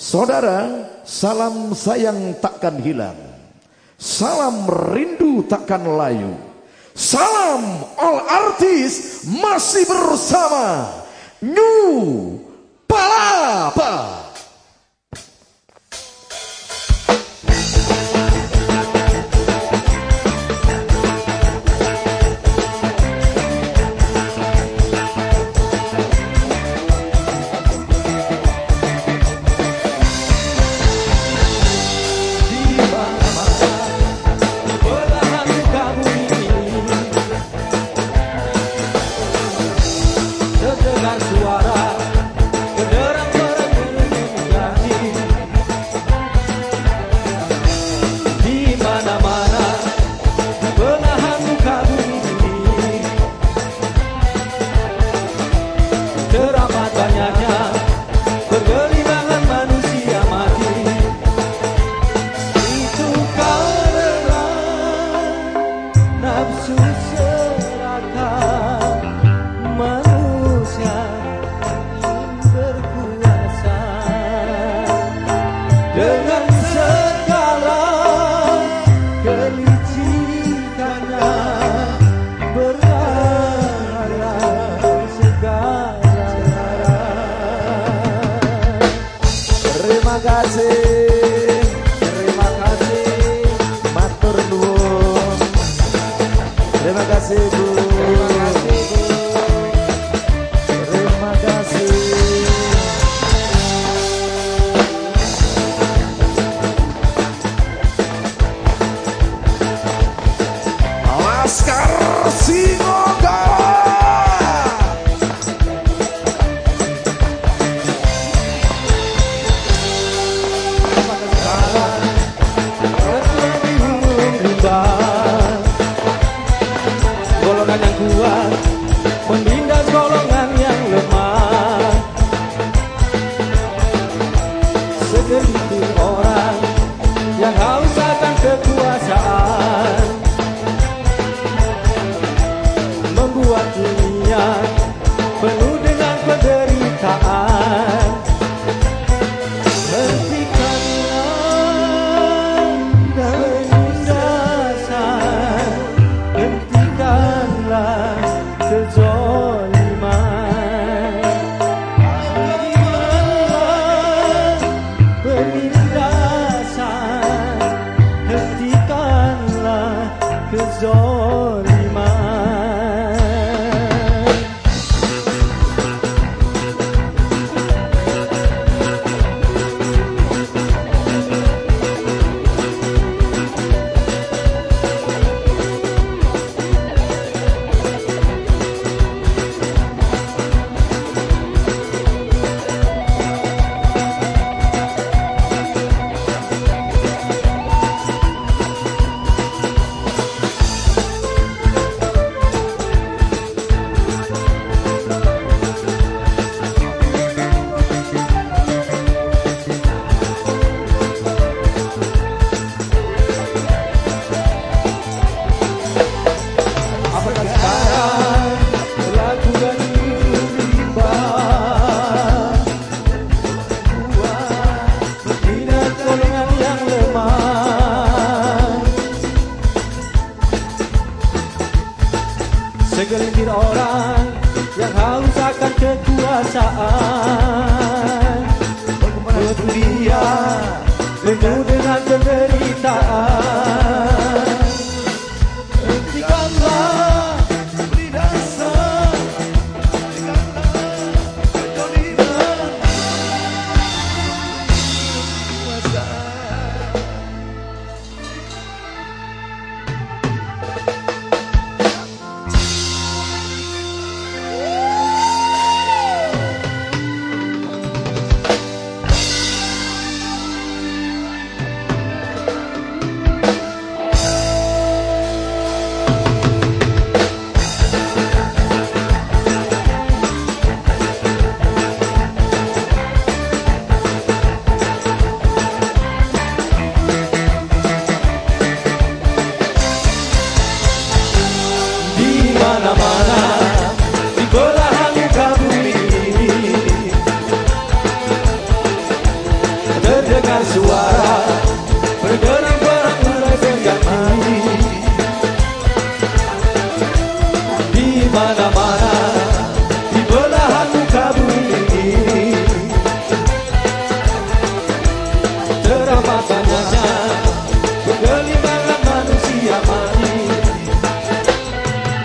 Saudara, salam sayang takkan hilang. Salam rindu takkan layu. Salam all artis masih bersama New chega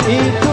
It's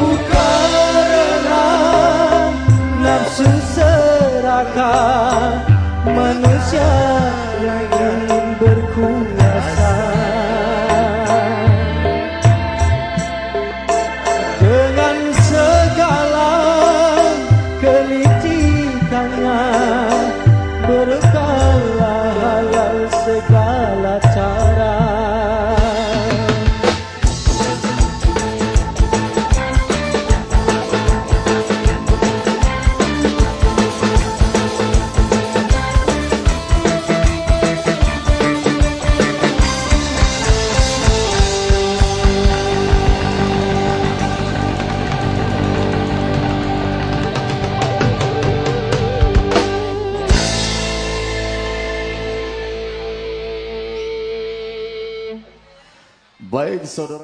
Baik saudara